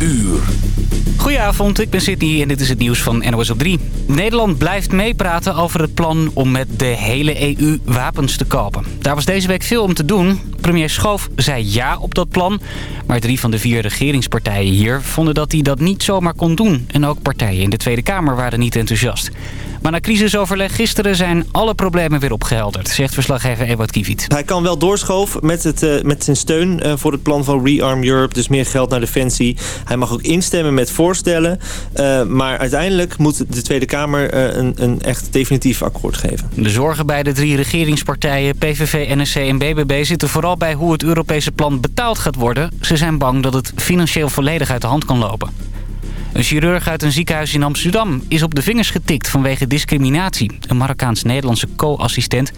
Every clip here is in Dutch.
uur. Goedenavond, ik ben Sydney en dit is het nieuws van NOS op 3. Nederland blijft meepraten over het plan om met de hele EU wapens te kopen. Daar was deze week veel om te doen. Premier Schoof zei ja op dat plan. Maar drie van de vier regeringspartijen hier vonden dat hij dat niet zomaar kon doen. En ook partijen in de Tweede Kamer waren niet enthousiast. Maar na crisisoverleg gisteren zijn alle problemen weer opgehelderd, zegt verslaggever Ewout Kiviet. Hij kan wel doorschoven met, het, uh, met zijn steun uh, voor het plan van Rearm Europe, dus meer geld naar Defensie. Hij mag ook instemmen met voorstellen, uh, maar uiteindelijk moet de Tweede Kamer een, een echt definitief akkoord geven. De zorgen bij de drie regeringspartijen PVV, NSC en BBB zitten vooral bij hoe het Europese plan betaald gaat worden. Ze zijn bang dat het financieel volledig uit de hand kan lopen. Een chirurg uit een ziekenhuis in Amsterdam is op de vingers getikt vanwege discriminatie. Een Marokkaans-Nederlandse co-assistent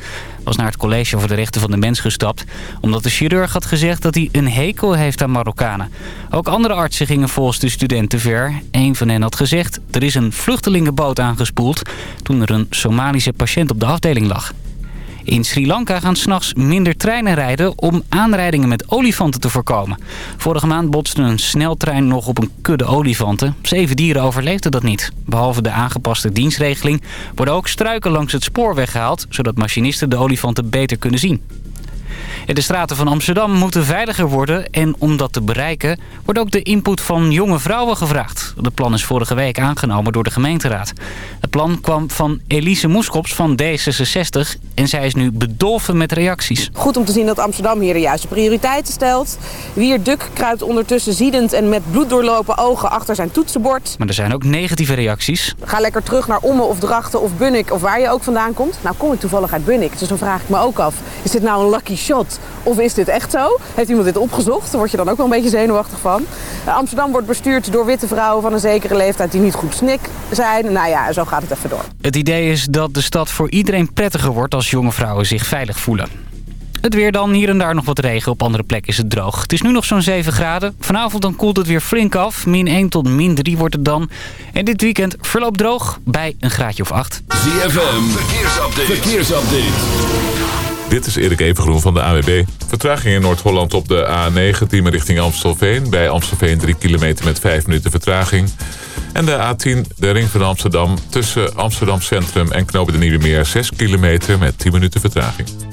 was naar het college voor de rechten van de mens gestapt... omdat de chirurg had gezegd dat hij een hekel heeft aan Marokkanen. Ook andere artsen gingen volgens de studenten ver. Een van hen had gezegd, er is een vluchtelingenboot aangespoeld... toen er een Somalische patiënt op de afdeling lag. In Sri Lanka gaan s'nachts minder treinen rijden om aanrijdingen met olifanten te voorkomen. Vorige maand botste een sneltrein nog op een kudde olifanten. Zeven dieren overleefden dat niet. Behalve de aangepaste dienstregeling worden ook struiken langs het spoor weggehaald... zodat machinisten de olifanten beter kunnen zien. De straten van Amsterdam moeten veiliger worden en om dat te bereiken wordt ook de input van jonge vrouwen gevraagd. Het plan is vorige week aangenomen door de gemeenteraad. Het plan kwam van Elise Moeskops van D66 en zij is nu bedolven met reacties. Goed om te zien dat Amsterdam hier de juiste prioriteiten stelt. Wier Duk kruipt ondertussen ziedend en met bloed doorlopen ogen achter zijn toetsenbord. Maar er zijn ook negatieve reacties. Ga lekker terug naar Ommen of Drachten of Bunnik of waar je ook vandaan komt. Nou kom ik toevallig uit Bunnik, dus dan vraag ik me ook af. Is dit nou een lucky shot? Of is dit echt zo? Heeft iemand dit opgezocht? Daar word je dan ook wel een beetje zenuwachtig van. Amsterdam wordt bestuurd door witte vrouwen van een zekere leeftijd die niet goed snik zijn. Nou ja, zo gaat het even door. Het idee is dat de stad voor iedereen prettiger wordt als jonge vrouwen zich veilig voelen. Het weer dan, hier en daar nog wat regen. Op andere plekken is het droog. Het is nu nog zo'n 7 graden. Vanavond dan koelt het weer flink af. Min 1 tot min 3 wordt het dan. En dit weekend verloopt droog bij een graadje of 8. ZFM, verkeersupdate. verkeersupdate. Dit is Erik Evengroen van de AWB. Vertraging in Noord-Holland op de A9, richting Amstelveen. Bij Amstelveen 3 kilometer met 5 minuten vertraging. En de A10, de ring van Amsterdam, tussen Amsterdam Centrum en Knopen de Nieuwe Meer 6 kilometer met 10 minuten vertraging.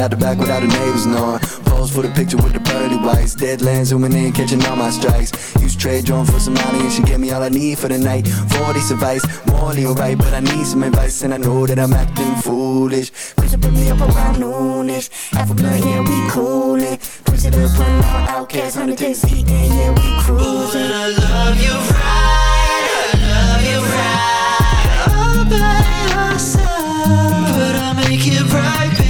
out the back without the neighbors knowing. Pose for the picture with the pearly whites. Deadlands zooming in, catching all my strikes. Use trade drone for some money and she gave me all I need for the night. 40 advice, morally alright, but I need some advice and I know that I'm acting foolish. Push it, me up around noonish. Half a blunt, yeah, we coolin'. Push it up, one more outcasts, 100 days heat, yeah, we cruising. Ooh, I love you right, I love you right. All by myself, but I'll make it right, baby.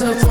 so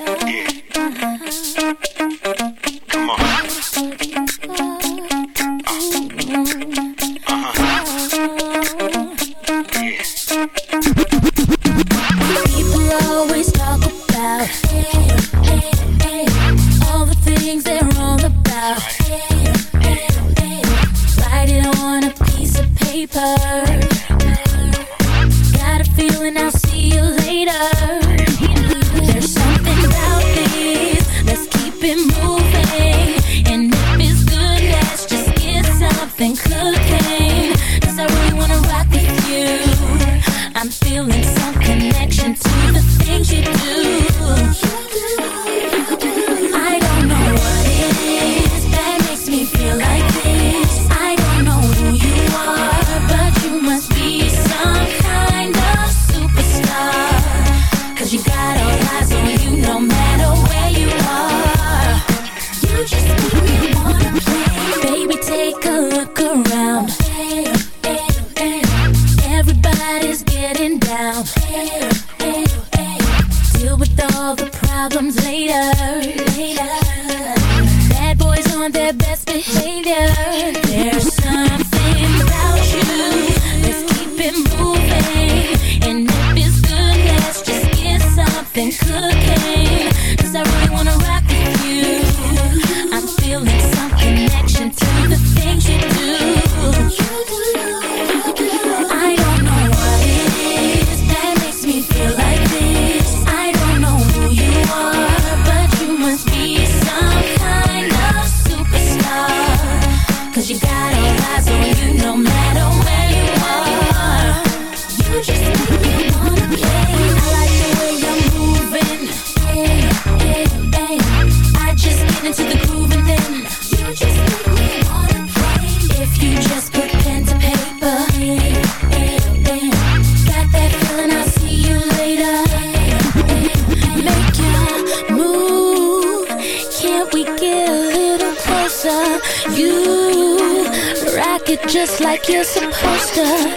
yeah. you're supposed to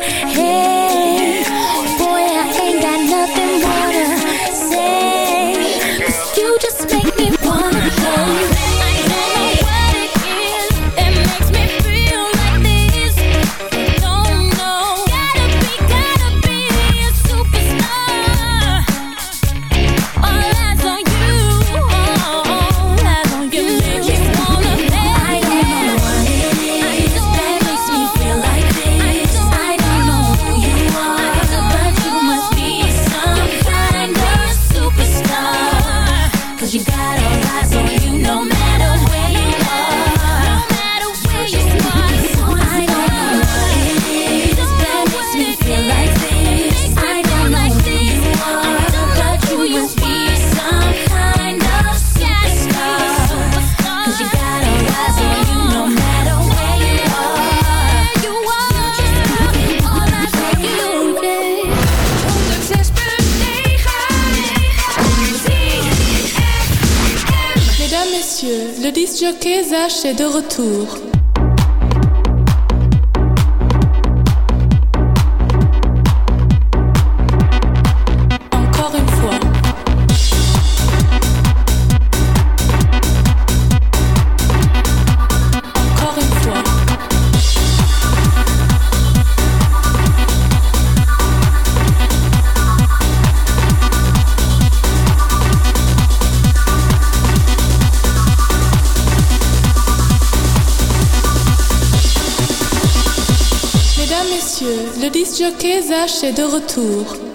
marchait de retour. Monsieur Keza est de retour.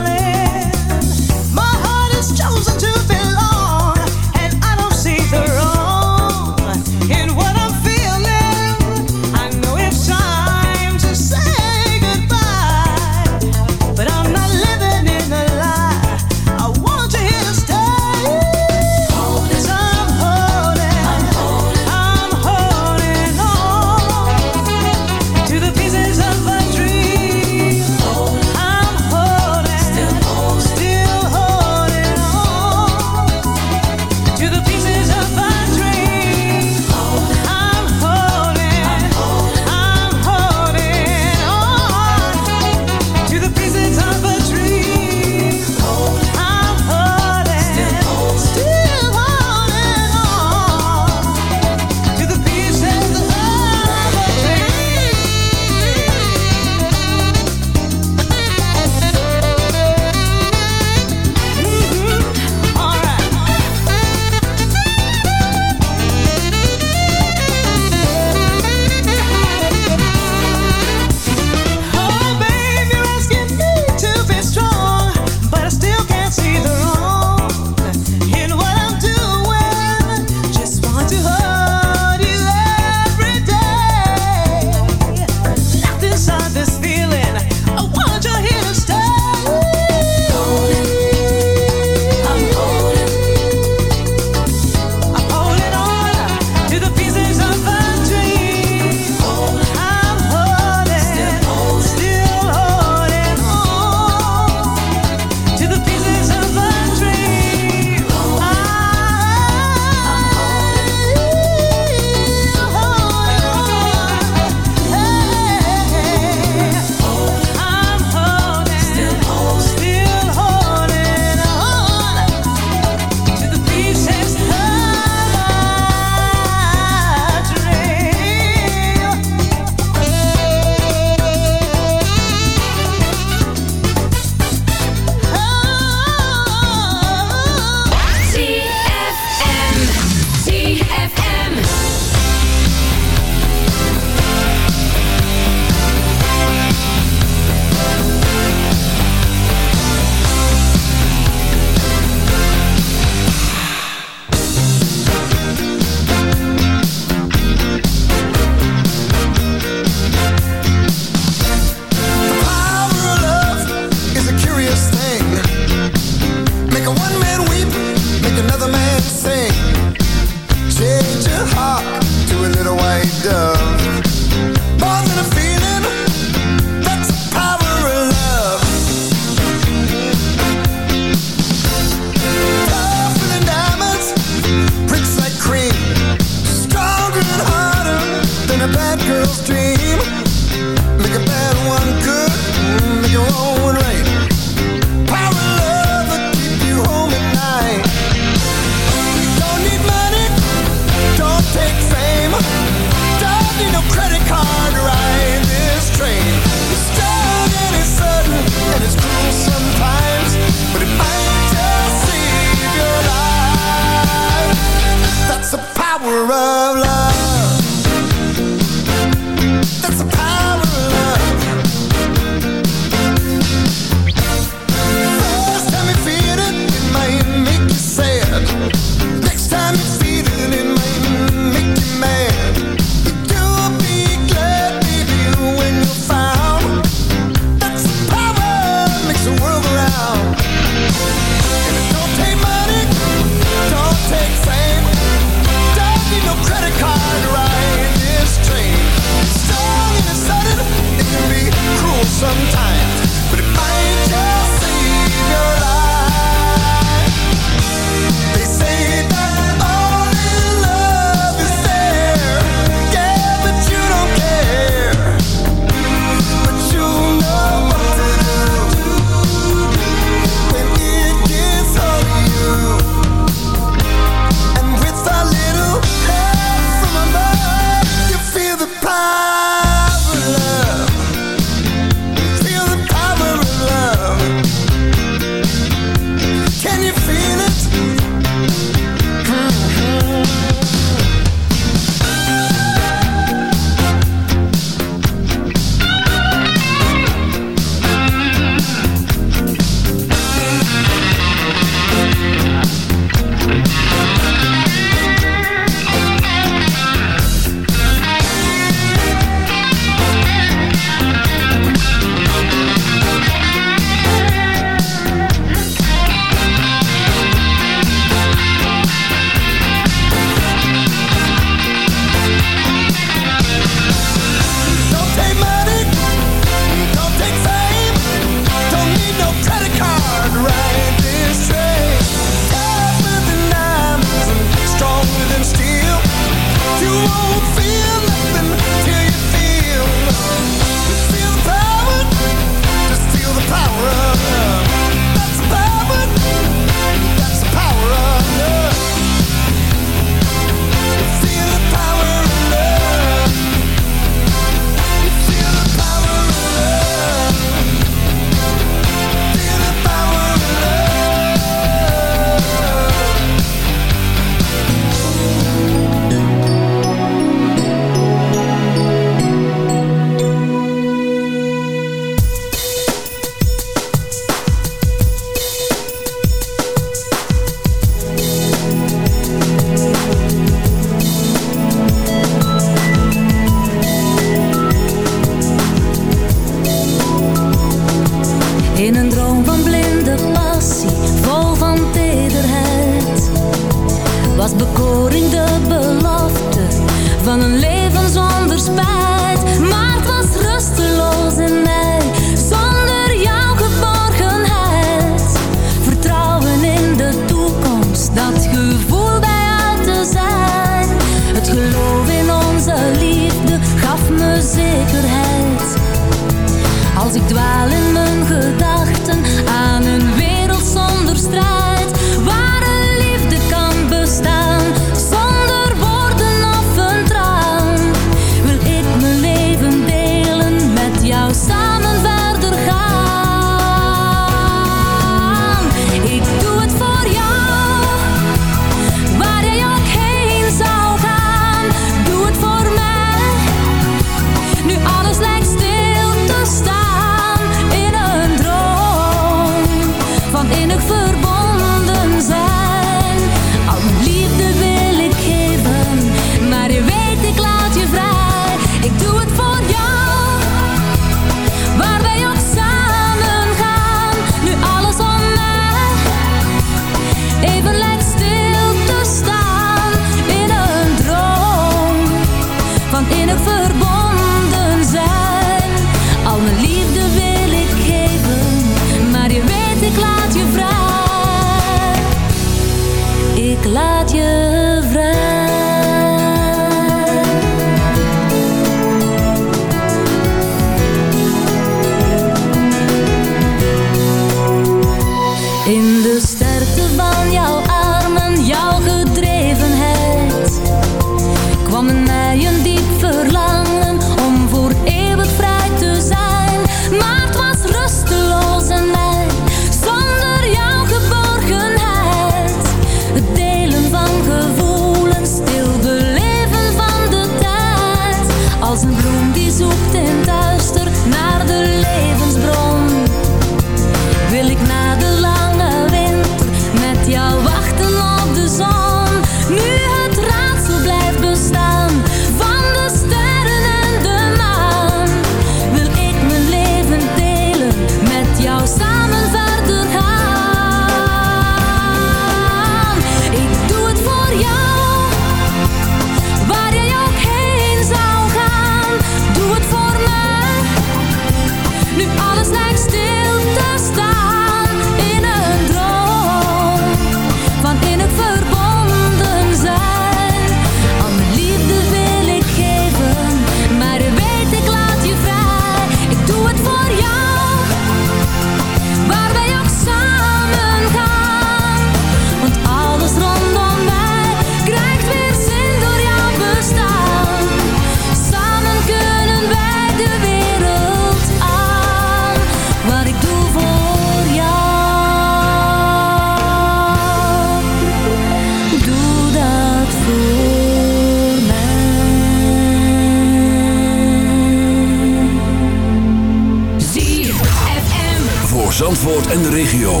Zandvoort en de regio.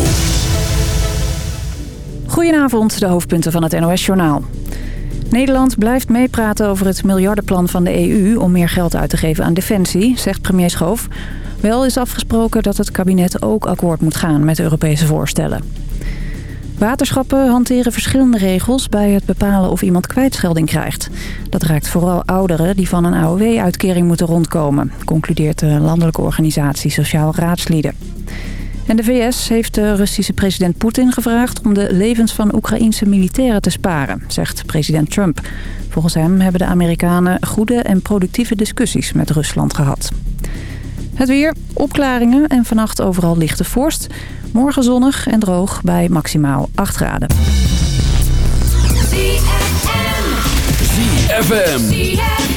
Goedenavond, de hoofdpunten van het NOS-journaal. Nederland blijft meepraten over het miljardenplan van de EU... om meer geld uit te geven aan defensie, zegt premier Schoof. Wel is afgesproken dat het kabinet ook akkoord moet gaan met Europese voorstellen. Waterschappen hanteren verschillende regels bij het bepalen of iemand kwijtschelding krijgt. Dat raakt vooral ouderen die van een AOW-uitkering moeten rondkomen... concludeert de landelijke organisatie Sociaal Raadslieden. En de VS heeft de Russische president Poetin gevraagd om de levens van Oekraïense militairen te sparen, zegt president Trump. Volgens hem hebben de Amerikanen goede en productieve discussies met Rusland gehad. Het weer, opklaringen en vannacht overal lichte vorst. Morgen zonnig en droog bij maximaal 8 graden. ZFM.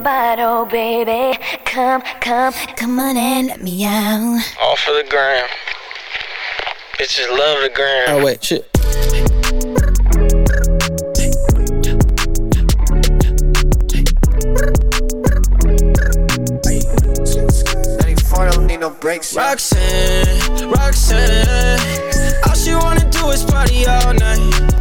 bottle, oh, baby. Come, come, come on and let me out. All for the gram. Bitches love the gram. Oh, wait, shit. Roxanne, Roxanne, all she wanna do is party all night.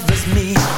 Covers me.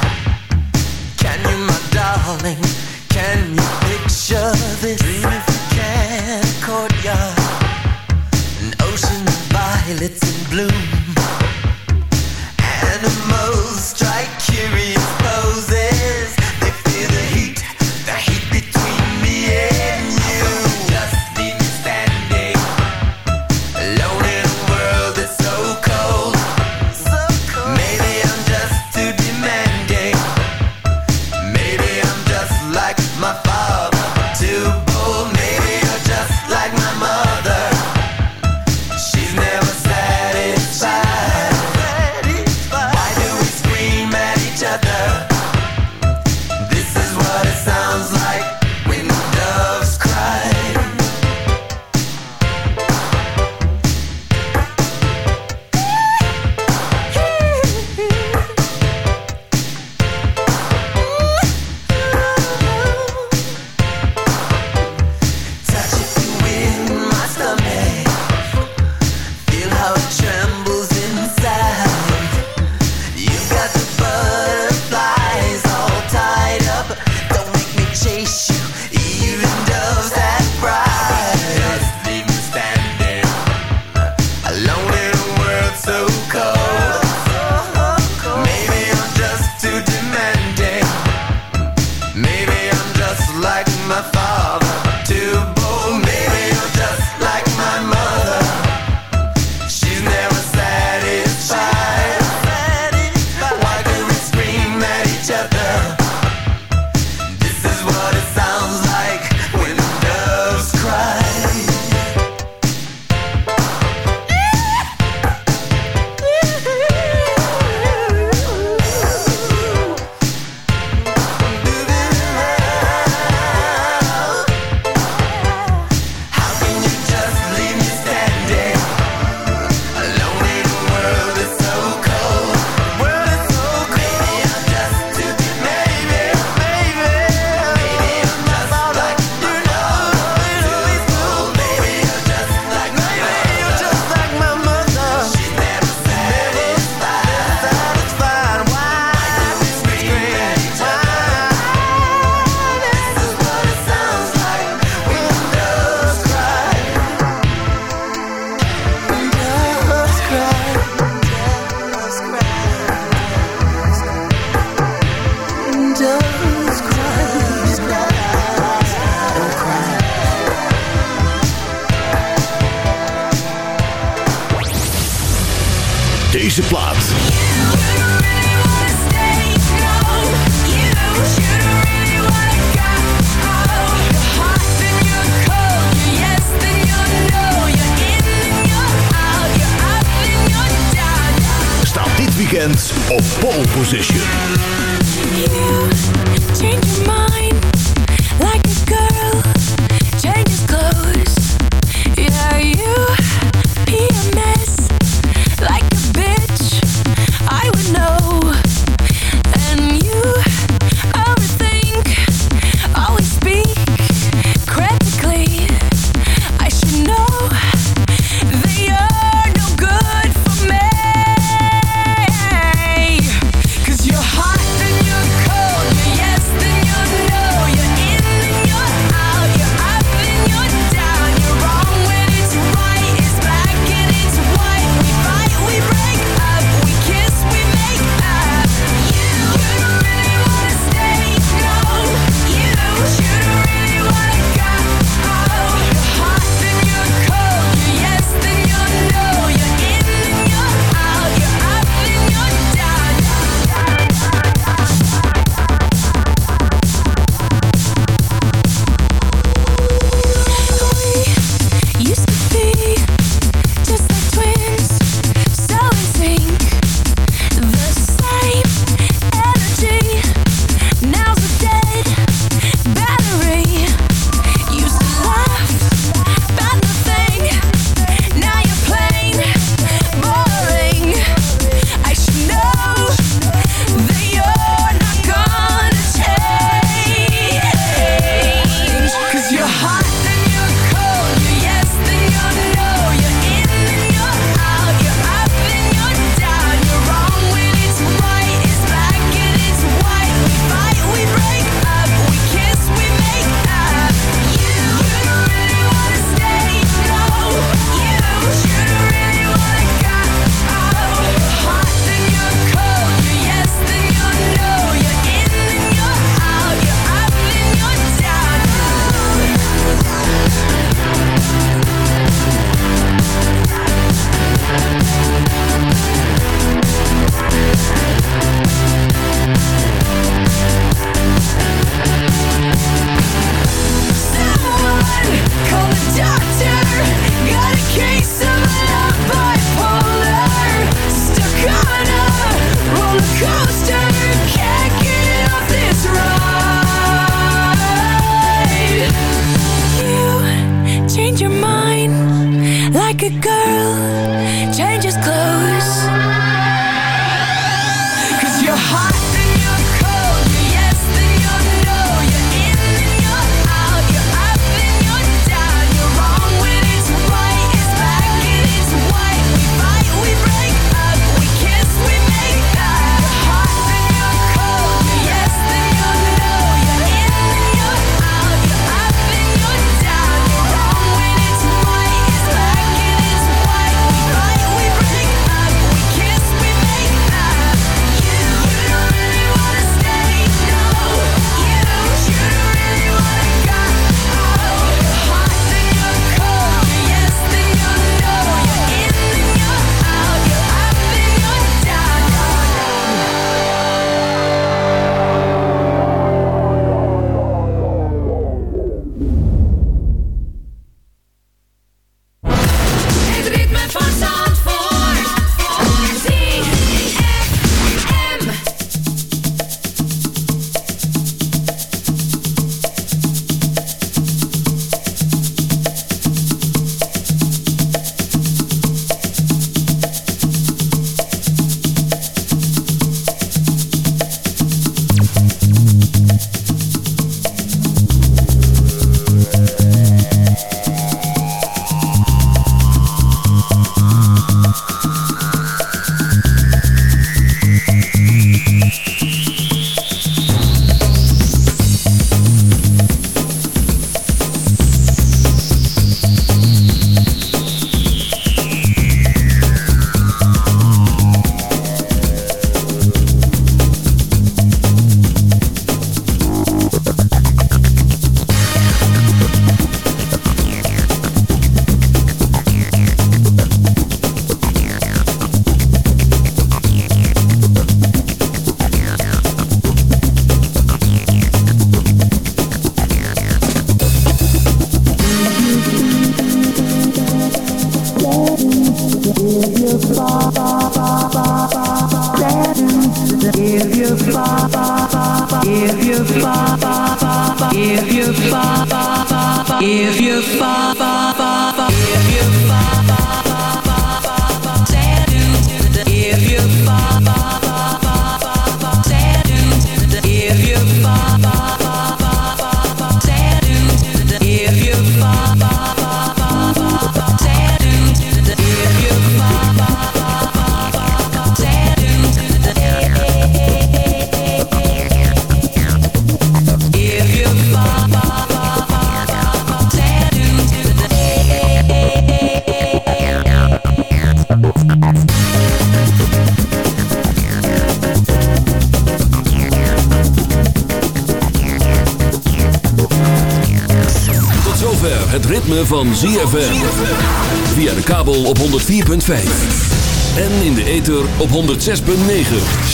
Like a girl